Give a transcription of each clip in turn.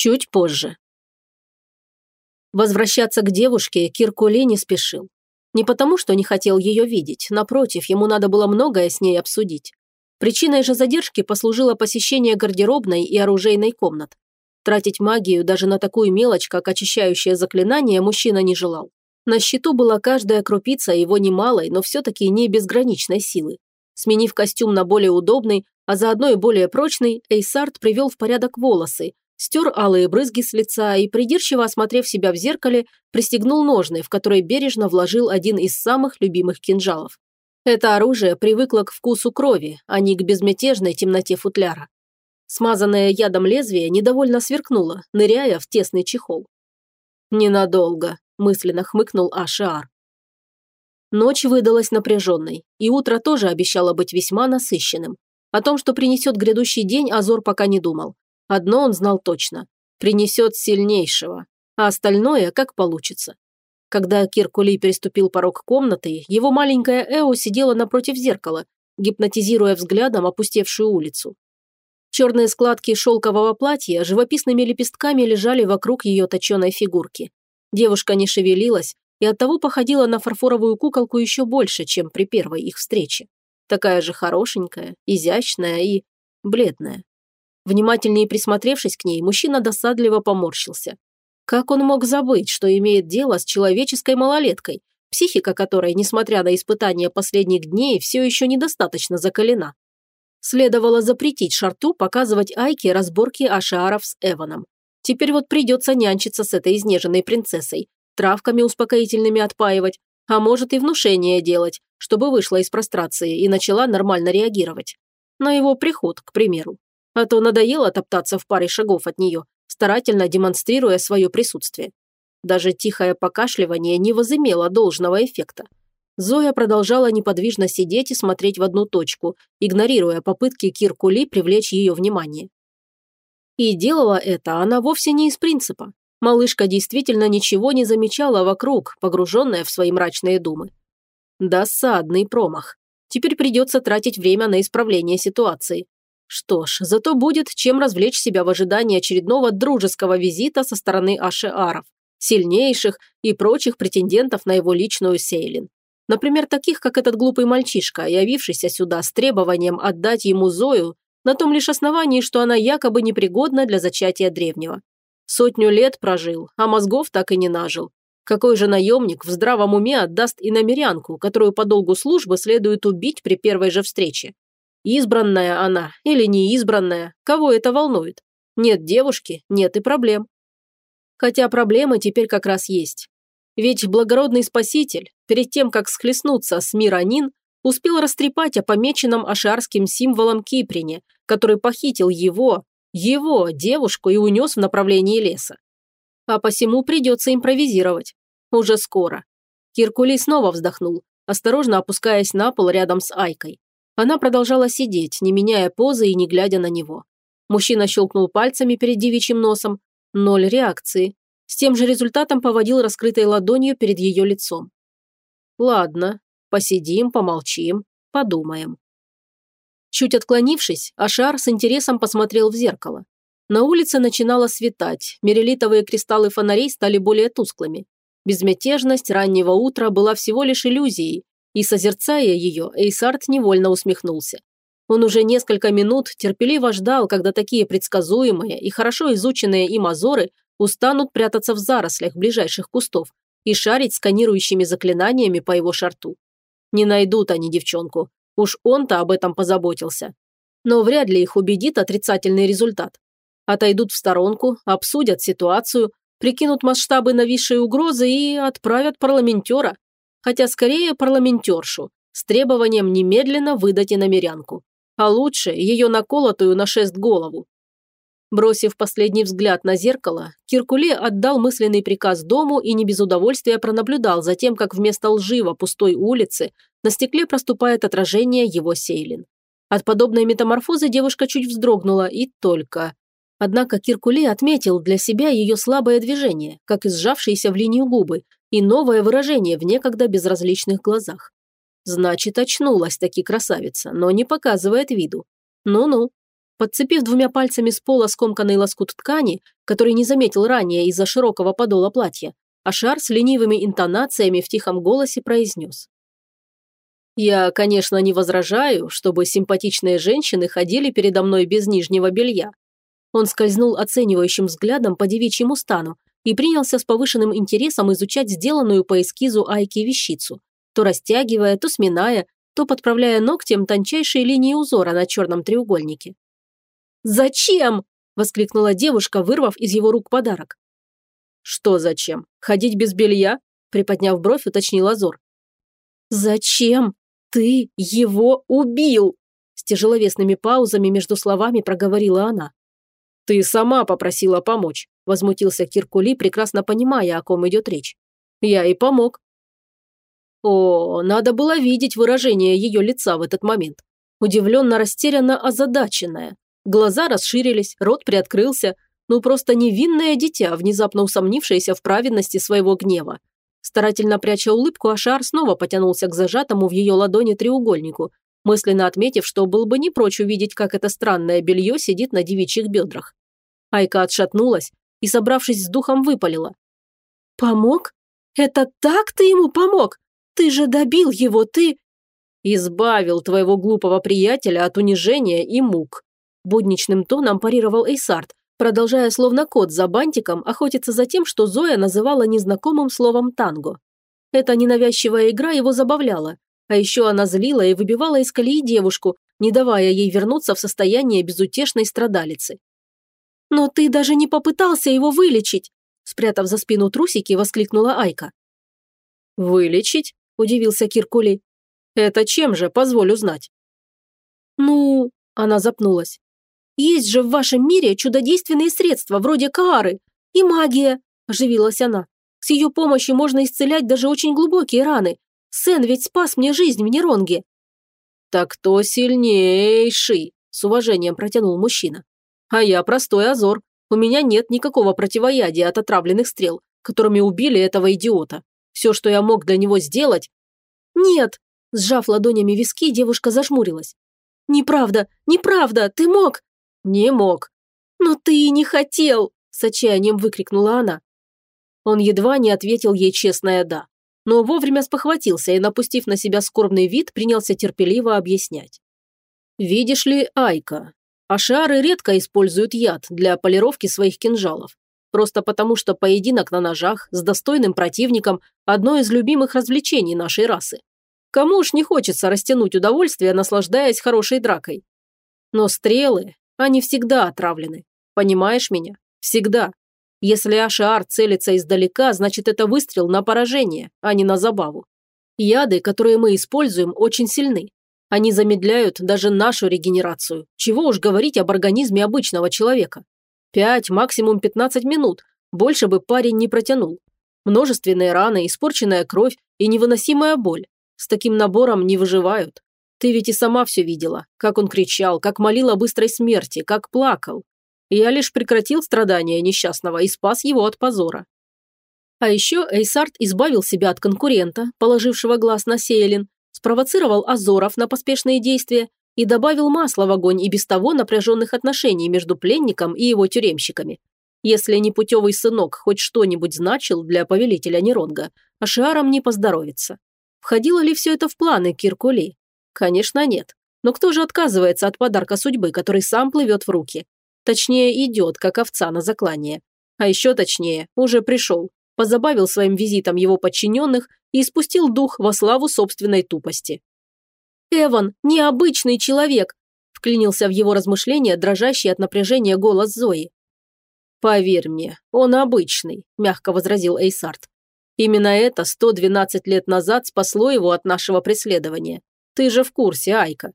Чуть позже. Возвращаться к девушке Киркули не спешил. Не потому, что не хотел ее видеть, напротив, ему надо было многое с ней обсудить. Причиной же задержки послужило посещение гардеробной и оружейной комнат. Тратить магию даже на такую мелочь, как очищающее заклинание, мужчина не желал. На счету была каждая крупица его немалой, но все-таки не безграничной силы. Сменив костюм на более удобный, а заодно и более прочный, Эйсарт привел в порядок волосы, стер алые брызги с лица и, придирчиво осмотрев себя в зеркале, пристегнул ножны, в которые бережно вложил один из самых любимых кинжалов. Это оружие привыкло к вкусу крови, а не к безмятежной темноте футляра. Смазанное ядом лезвие недовольно сверкнуло, ныряя в тесный чехол. «Ненадолго», – мысленно хмыкнул Ашиар. Ночь выдалась напряженной, и утро тоже обещало быть весьма насыщенным. О том, что принесет грядущий день, Азор пока не думал. Одно он знал точно – принесет сильнейшего, а остальное как получится. Когда Киркули переступил порог комнаты, его маленькая Эо сидела напротив зеркала, гипнотизируя взглядом опустевшую улицу. Черные складки шелкового платья живописными лепестками лежали вокруг ее точеной фигурки. Девушка не шевелилась и оттого походила на фарфоровую куколку еще больше, чем при первой их встрече. Такая же хорошенькая, изящная и бледная. Внимательнее присмотревшись к ней, мужчина досадливо поморщился. Как он мог забыть, что имеет дело с человеческой малолеткой, психика которой, несмотря на испытания последних дней, все еще недостаточно закалена? Следовало запретить Шарту показывать Айке разборки Ашаров с Эваном. Теперь вот придется нянчиться с этой изнеженной принцессой, травками успокоительными отпаивать, а может и внушение делать, чтобы вышла из прострации и начала нормально реагировать. На его приход, к примеру а то надоело топтаться в паре шагов от нее, старательно демонстрируя свое присутствие. Даже тихое покашливание не возымело должного эффекта. Зоя продолжала неподвижно сидеть и смотреть в одну точку, игнорируя попытки Киркули привлечь ее внимание. И делала это она вовсе не из принципа. Малышка действительно ничего не замечала вокруг, погруженная в свои мрачные думы. Досадный промах. Теперь придется тратить время на исправление ситуации. Что ж, зато будет чем развлечь себя в ожидании очередного дружеского визита со стороны Ашеаров, сильнейших и прочих претендентов на его личную Сейлин. Например, таких, как этот глупый мальчишка, явившийся сюда с требованием отдать ему Зою на том лишь основании, что она якобы непригодна для зачатия древнего. Сотню лет прожил, а мозгов так и не нажил. Какой же наемник в здравом уме отдаст иномерянку, которую по долгу службы следует убить при первой же встрече? Избранная она или не избранная, кого это волнует? Нет девушки, нет и проблем. Хотя проблемы теперь как раз есть. Ведь благородный спаситель, перед тем, как схлестнуться с Миранин, успел растрепать о помеченном ашарским символом Киприне, который похитил его, его, девушку, и унес в направлении леса. А посему придется импровизировать. Уже скоро. Киркули снова вздохнул, осторожно опускаясь на пол рядом с Айкой. Она продолжала сидеть, не меняя позы и не глядя на него. Мужчина щелкнул пальцами перед девичьим носом. Ноль реакции. С тем же результатом поводил раскрытой ладонью перед ее лицом. «Ладно, посидим, помолчим, подумаем». Чуть отклонившись, Ашар с интересом посмотрел в зеркало. На улице начинало светать, мерилитовые кристаллы фонарей стали более тусклыми. Безмятежность раннего утра была всего лишь иллюзией, и, созерцая ее, Эйсарт невольно усмехнулся. Он уже несколько минут терпеливо ждал, когда такие предсказуемые и хорошо изученные им азоры устанут прятаться в зарослях ближайших кустов и шарить сканирующими заклинаниями по его шарту. Не найдут они девчонку. Уж он-то об этом позаботился. Но вряд ли их убедит отрицательный результат. Отойдут в сторонку, обсудят ситуацию, прикинут масштабы нависшей угрозы и отправят парламентера, хотя скорее парламентершу, с требованием немедленно выдать иномерянку. А лучше ее наколотую на шест голову. Бросив последний взгляд на зеркало, Киркуле отдал мысленный приказ дому и не без удовольствия пронаблюдал за тем, как вместо лживо пустой улицы на стекле проступает отражение его сейлин. От подобной метаморфозы девушка чуть вздрогнула и только. Однако Киркуле отметил для себя ее слабое движение, как и сжавшиеся в линию губы, и новое выражение в некогда безразличных глазах. Значит, очнулась таки красавица, но не показывает виду. Ну-ну. Подцепив двумя пальцами с пола скомканный лоскут ткани, который не заметил ранее из-за широкого подола платья, Ашар с ленивыми интонациями в тихом голосе произнес. «Я, конечно, не возражаю, чтобы симпатичные женщины ходили передо мной без нижнего белья». Он скользнул оценивающим взглядом по девичьему стану и принялся с повышенным интересом изучать сделанную по эскизу Айки вещицу, то растягивая, то сминая, то подправляя ногтем тончайшие линии узора на черном треугольнике. «Зачем?» – воскликнула девушка, вырвав из его рук подарок. «Что зачем? Ходить без белья?» – приподняв бровь, уточнил Азор. «Зачем ты его убил?» С тяжеловесными паузами между словами проговорила она. «Ты сама попросила помочь», – возмутился Киркули, прекрасно понимая, о ком идет речь. «Я и помог». О, надо было видеть выражение ее лица в этот момент. Удивленно растерянно озадаченная. Глаза расширились, рот приоткрылся. Ну, просто невинное дитя, внезапно усомнившееся в праведности своего гнева. Старательно пряча улыбку, Ашар снова потянулся к зажатому в ее ладони треугольнику, мысленно отметив, что был бы не прочь увидеть, как это странное белье сидит на девичьих бедрах. Айка отшатнулась и, собравшись с духом, выпалила. «Помог? Это так ты ему помог? Ты же добил его, ты...» «Избавил твоего глупого приятеля от унижения и мук», будничным тоном парировал Эйсарт, продолжая словно кот за бантиком охотиться за тем, что Зоя называла незнакомым словом танго. Эта ненавязчивая игра его забавляла, а еще она злила и выбивала из колеи девушку, не давая ей вернуться в состояние безутешной страдалицы. «Но ты даже не попытался его вылечить!» спрятав за спину трусики, воскликнула Айка. «Вылечить?» – удивился Киркули. «Это чем же, позволю знать?» «Ну...» – она запнулась. Есть же в вашем мире чудодейственные средства, вроде Каары. И магия, оживилась она. С ее помощью можно исцелять даже очень глубокие раны. Сэн ведь спас мне жизнь в Неронге. Так кто сильнейший? С уважением протянул мужчина. А я простой Азор. У меня нет никакого противоядия от отравленных стрел, которыми убили этого идиота. Все, что я мог для него сделать... Нет! Сжав ладонями виски, девушка зажмурилась. «Неправда! Неправда! Ты мог! «Не мог». «Но ты и не хотел!» – с отчаянием выкрикнула она. Он едва не ответил ей честное «да», но вовремя спохватился и, напустив на себя скорбный вид, принялся терпеливо объяснять. «Видишь ли, Айка, ашары редко используют яд для полировки своих кинжалов, просто потому что поединок на ножах с достойным противником – одно из любимых развлечений нашей расы. Кому уж не хочется растянуть удовольствие, наслаждаясь хорошей дракой. Но стрелы они всегда отравлены. Понимаешь меня? Всегда. Если Ашиар целится издалека, значит это выстрел на поражение, а не на забаву. Яды, которые мы используем, очень сильны. Они замедляют даже нашу регенерацию. Чего уж говорить об организме обычного человека. Пять, максимум 15 минут. Больше бы парень не протянул. Множественные раны, испорченная кровь и невыносимая боль. С таким набором не выживают. Ты ведь и сама все видела, как он кричал, как молил о быстрой смерти, как плакал. Я лишь прекратил страдания несчастного и спас его от позора. А еще Эйсарт избавил себя от конкурента, положившего глаз на Сейлин, спровоцировал Азоров на поспешные действия и добавил масла в огонь и без того напряженных отношений между пленником и его тюремщиками. Если непутевый сынок хоть что-нибудь значил для повелителя Неронга, Ашиарам не поздоровится. Входило ли все это в планы Киркули? Конечно, нет. Но кто же отказывается от подарка судьбы, который сам плывет в руки? Точнее, идет, как овца на заклание. А еще точнее, уже пришел, позабавил своим визитом его подчиненных и спустил дух во славу собственной тупости. «Эван, необычный человек!» – вклинился в его размышления дрожащий от напряжения голос Зои. «Поверь мне, он обычный», – мягко возразил Эйсарт. «Именно это 112 лет назад спасло его от нашего преследования. Ты же в курсе, Айка».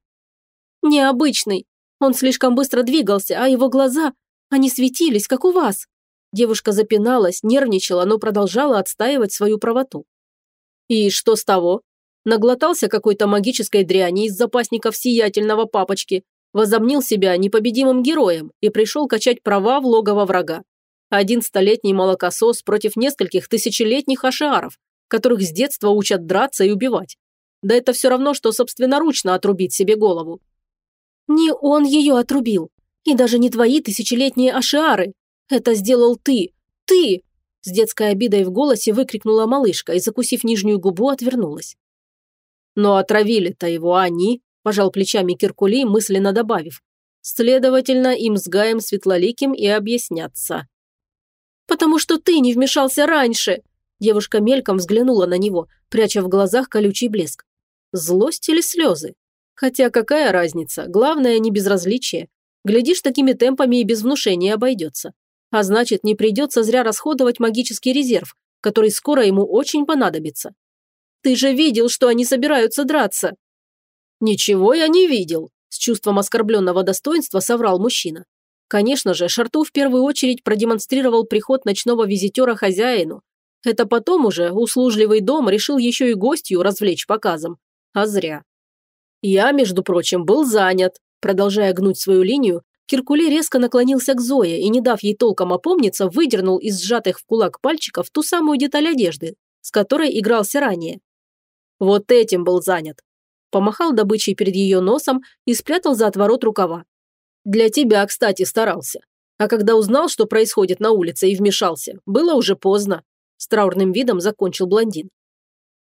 «Необычный. Он слишком быстро двигался, а его глаза, они светились, как у вас». Девушка запиналась, нервничала, но продолжала отстаивать свою правоту. «И что с того? Наглотался какой-то магической дряни из запасников сиятельного папочки, возомнил себя непобедимым героем и пришел качать права в логово врага. Один столетний молокосос против нескольких тысячелетних ашаров, которых с детства учат драться и убивать. Да это все равно, что собственноручно отрубить себе голову. Не он ее отрубил. И даже не твои тысячелетние ашиары. Это сделал ты. Ты!» С детской обидой в голосе выкрикнула малышка и, закусив нижнюю губу, отвернулась. «Но отравили-то его они», – пожал плечами Киркулей, мысленно добавив. «Следовательно, им с Гаем Светлоликим и объясняться». «Потому что ты не вмешался раньше!» Девушка мельком взглянула на него, пряча в глазах колючий блеск. Злость или слезы? Хотя какая разница, главное не безразличие. Глядишь, такими темпами и без внушения обойдется. А значит, не придется зря расходовать магический резерв, который скоро ему очень понадобится. Ты же видел, что они собираются драться. Ничего я не видел, с чувством оскорбленного достоинства соврал мужчина. Конечно же, Шарту в первую очередь продемонстрировал приход ночного визитера хозяину. Это потом уже услужливый дом решил еще и гостью развлечь показом. А зря. Я, между прочим, был занят. Продолжая гнуть свою линию, Киркуле резко наклонился к Зое и, не дав ей толком опомниться, выдернул из сжатых в кулак пальчиков ту самую деталь одежды, с которой игрался ранее. Вот этим был занят. Помахал добычей перед ее носом и спрятал за отворот рукава. Для тебя, кстати, старался. А когда узнал, что происходит на улице и вмешался, было уже поздно. С траурным видом закончил блондин.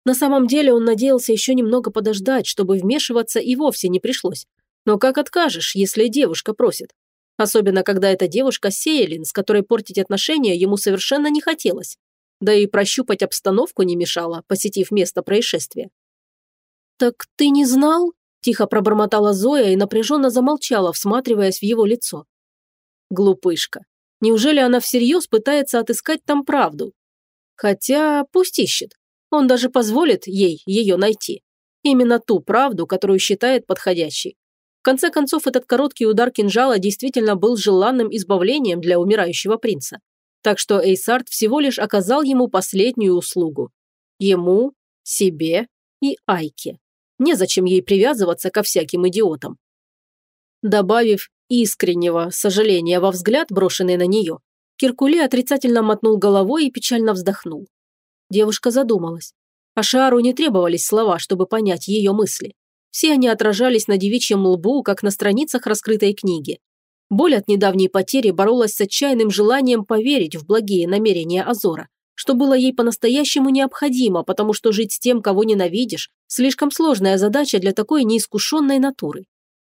На самом деле он надеялся еще немного подождать, чтобы вмешиваться и вовсе не пришлось. Но как откажешь, если девушка просит? Особенно, когда эта девушка Сейлин, с которой портить отношения ему совершенно не хотелось. Да и прощупать обстановку не мешало, посетив место происшествия. «Так ты не знал?» – тихо пробормотала Зоя и напряженно замолчала, всматриваясь в его лицо. Глупышка. Неужели она всерьез пытается отыскать там правду? Хотя пусть ищет. Он даже позволит ей ее найти. Именно ту правду, которую считает подходящей. Конце концов, этот короткий удар кинжала действительно был желанным избавлением для умирающего принца. Так что Эйсарт всего лишь оказал ему последнюю услугу. Ему, себе и Айке. Незачем ей привязываться ко всяким идиотам. Добавив искреннего сожаления во взгляд, брошенный на нее, Киркуле отрицательно мотнул головой и печально вздохнул. Девушка задумалась. А Шару не требовались слова, чтобы понять ее мысли. Все они отражались на девичьем лбу, как на страницах раскрытой книги. Боль от недавней потери боролась с отчаянным желанием поверить в благие намерения Азора, что было ей по-настоящему необходимо, потому что жить с тем, кого ненавидишь, слишком сложная задача для такой неискушенной натуры.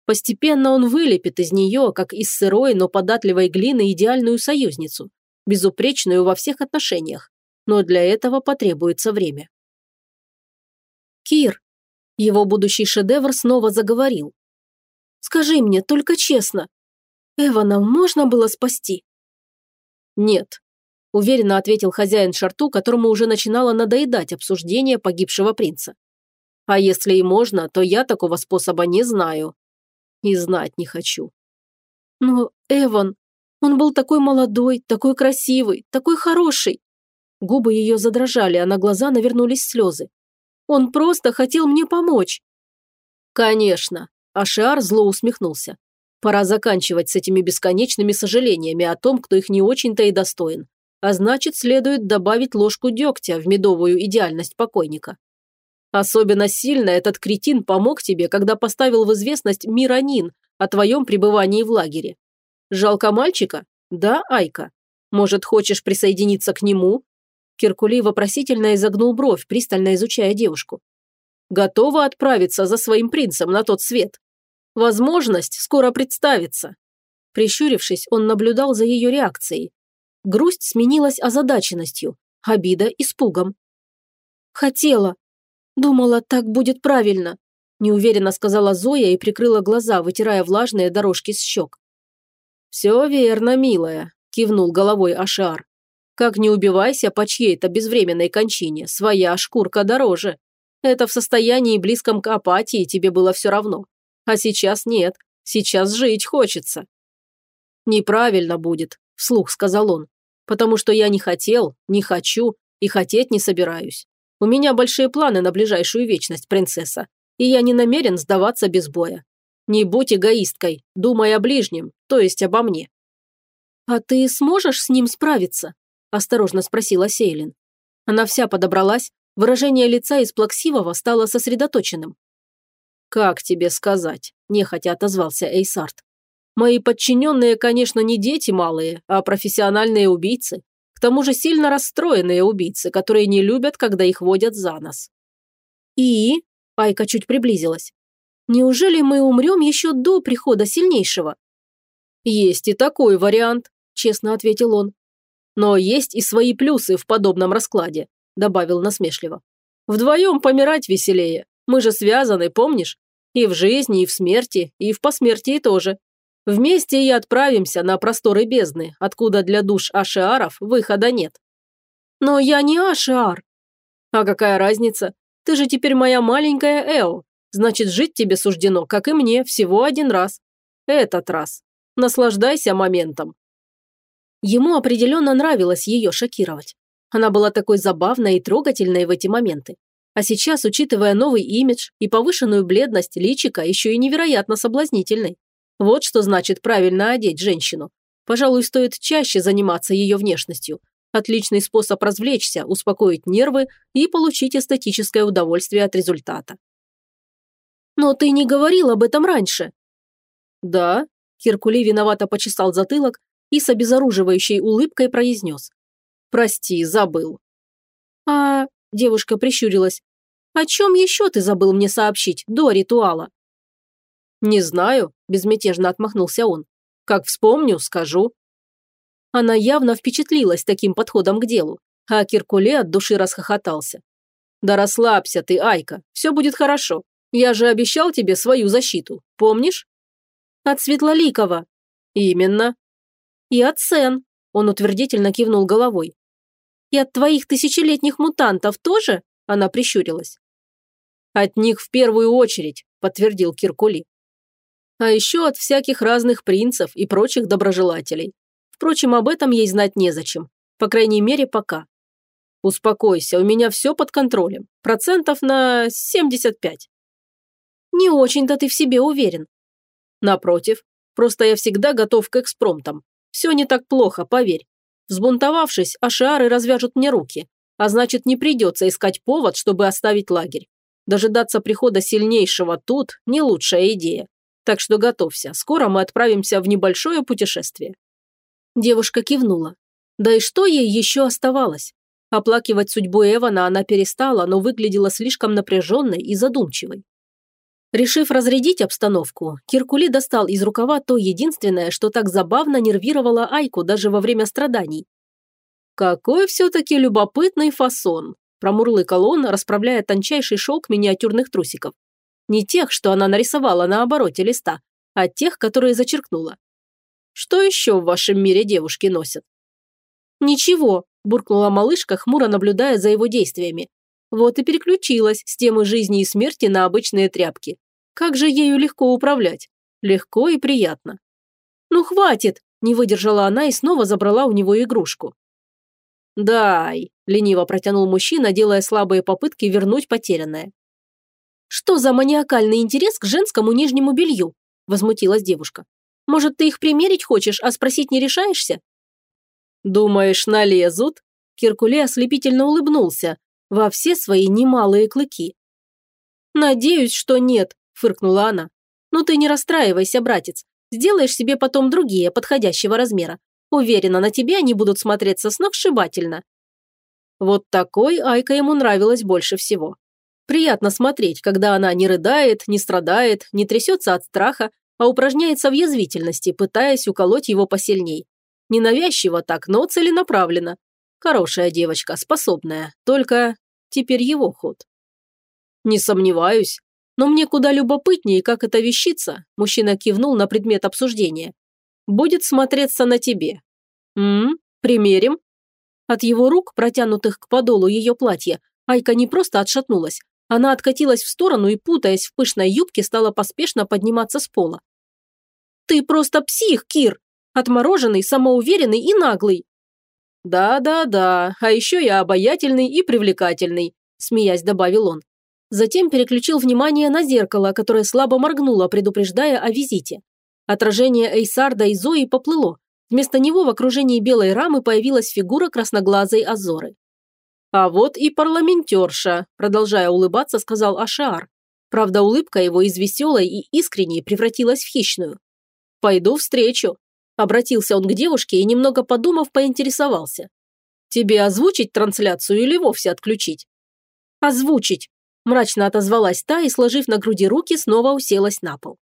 Постепенно он вылепит из нее, как из сырой, но податливой глины, идеальную союзницу, безупречную во всех отношениях. Но для этого потребуется время. «Кир!» Его будущий шедевр снова заговорил. «Скажи мне, только честно, Эвана можно было спасти?» «Нет», – уверенно ответил хозяин шарту, которому уже начинало надоедать обсуждение погибшего принца. «А если и можно, то я такого способа не знаю и знать не хочу. Но Эван, он был такой молодой, такой красивый, такой хороший. Губы ее задрожали, а на глаза навернулись слезы. Он просто хотел мне помочь. Конечно, Ашиар зло усмехнулся. Пора заканчивать с этими бесконечными сожалениями о том, кто их не очень-то и достоин. А значит, следует добавить ложку дегтя в медовую идеальность покойника. Особенно сильно этот кретин помог тебе, когда поставил в известность Миранин о твоем пребывании в лагере. Жалко мальчика? Да, Айка? Может, хочешь присоединиться к нему?» Киркулей вопросительно изогнул бровь, пристально изучая девушку. «Готова отправиться за своим принцем на тот свет? Возможность скоро представится». Прищурившись, он наблюдал за ее реакцией. Грусть сменилась озадаченностью, обида – испугом. «Хотела», «Думала, так будет правильно», – неуверенно сказала Зоя и прикрыла глаза, вытирая влажные дорожки с щек. «Все верно, милая», – кивнул головой Ашар. «Как не убивайся по чьей-то безвременной кончине, своя шкурка дороже. Это в состоянии близком к апатии тебе было все равно. А сейчас нет, сейчас жить хочется». «Неправильно будет», – вслух сказал он, «потому что я не хотел, не хочу и хотеть не собираюсь. У меня большие планы на ближайшую вечность, принцесса, и я не намерен сдаваться без боя. Не будь эгоисткой, думай о ближнем, то есть обо мне». «А ты сможешь с ним справиться?» – осторожно спросила Сейлин. Она вся подобралась, выражение лица из плаксивого стало сосредоточенным. «Как тебе сказать?» – нехотя отозвался Эйсарт. Мои подчиненные, конечно, не дети малые, а профессиональные убийцы. К тому же сильно расстроенные убийцы, которые не любят, когда их водят за нос. И? Айка чуть приблизилась. Неужели мы умрем еще до прихода сильнейшего? Есть и такой вариант, честно ответил он. Но есть и свои плюсы в подобном раскладе, добавил насмешливо. Вдвоем помирать веселее. Мы же связаны, помнишь? И в жизни, и в смерти, и в посмертии тоже. Вместе и отправимся на просторы бездны, откуда для душ ашиаров выхода нет. Но я не ашиар. А какая разница? Ты же теперь моя маленькая Эо. Значит, жить тебе суждено, как и мне, всего один раз. Этот раз. Наслаждайся моментом. Ему определенно нравилось ее шокировать. Она была такой забавной и трогательной в эти моменты. А сейчас, учитывая новый имидж и повышенную бледность личика, еще и невероятно соблазнительной. Вот что значит правильно одеть женщину. Пожалуй, стоит чаще заниматься ее внешностью. Отличный способ развлечься, успокоить нервы и получить эстетическое удовольствие от результата. «Но ты не говорил об этом раньше». «Да», – Киркули виновато почесал затылок и с обезоруживающей улыбкой произнес. «Прости, забыл». «А...» – девушка прищурилась. «О чем еще ты забыл мне сообщить до ритуала?» «Не знаю», – безмятежно отмахнулся он. «Как вспомню, скажу». Она явно впечатлилась таким подходом к делу, а Киркуле от души расхохотался. «Да расслабься ты, Айка, все будет хорошо. Я же обещал тебе свою защиту, помнишь?» «От Светлоликова». «Именно». «И от Сен», – он утвердительно кивнул головой. «И от твоих тысячелетних мутантов тоже?» – она прищурилась. «От них в первую очередь», – подтвердил Киркули. А еще от всяких разных принцев и прочих доброжелателей. Впрочем, об этом ей знать незачем. По крайней мере, пока. Успокойся, у меня все под контролем. Процентов на 75. Не очень-то ты в себе уверен. Напротив, просто я всегда готов к экспромтам. Все не так плохо, поверь. Взбунтовавшись, ашиары развяжут мне руки, а значит, не придется искать повод, чтобы оставить лагерь. Дожидаться прихода сильнейшего тут – не лучшая идея. Так что готовься, скоро мы отправимся в небольшое путешествие». Девушка кивнула. Да и что ей еще оставалось? Оплакивать судьбу Эвана она перестала, но выглядела слишком напряженной и задумчивой. Решив разрядить обстановку, Киркули достал из рукава то единственное, что так забавно нервировало Айку даже во время страданий. «Какой все-таки любопытный фасон!» – промурлыкал он, расправляя тончайший шелк миниатюрных трусиков. Не тех, что она нарисовала на обороте листа, а тех, которые зачеркнула. Что еще в вашем мире девушки носят? Ничего, буркнула малышка, хмуро наблюдая за его действиями. Вот и переключилась с темы жизни и смерти на обычные тряпки. Как же ею легко управлять? Легко и приятно. «Ну хватит!» – не выдержала она и снова забрала у него игрушку. «Дай!» – лениво протянул мужчина, делая слабые попытки вернуть потерянное. «Что за маниакальный интерес к женскому нижнему белью?» – возмутилась девушка. «Может, ты их примерить хочешь, а спросить не решаешься?» «Думаешь, налезут?» Киркуле ослепительно улыбнулся во все свои немалые клыки. «Надеюсь, что нет», – фыркнула она. «Ну ты не расстраивайся, братец. Сделаешь себе потом другие, подходящего размера. Уверена, на тебе они будут смотреться сногсшибательно». Вот такой Айка ему нравилась больше всего. Приятно смотреть, когда она не рыдает, не страдает, не трясется от страха, а упражняется в язвительности, пытаясь уколоть его посильней. Ненавязчиво так, но целенаправленно. Хорошая девочка, способная, только теперь его ход. Не сомневаюсь, но мне куда любопытнее, как эта вещица, мужчина кивнул на предмет обсуждения, будет смотреться на тебе. М, примерим. От его рук, протянутых к подолу ее платья, Айка не просто отшатнулась, она откатилась в сторону и, путаясь в пышной юбке, стала поспешно подниматься с пола. «Ты просто псих, Кир! Отмороженный, самоуверенный и наглый!» «Да-да-да, а еще я обаятельный и привлекательный», – смеясь добавил он. Затем переключил внимание на зеркало, которое слабо моргнуло, предупреждая о визите. Отражение Эйсарда и Зои поплыло. Вместо него в окружении белой рамы появилась фигура красноглазой Азоры. «А вот и парламентерша», – продолжая улыбаться, сказал Ашар. Правда, улыбка его из веселой и искренней превратилась в хищную. Пойду встречу. Обратился он к девушке и, немного подумав, поинтересовался. Тебе озвучить трансляцию или вовсе отключить? Озвучить. Мрачно отозвалась та и, сложив на груди руки, снова уселась на пол.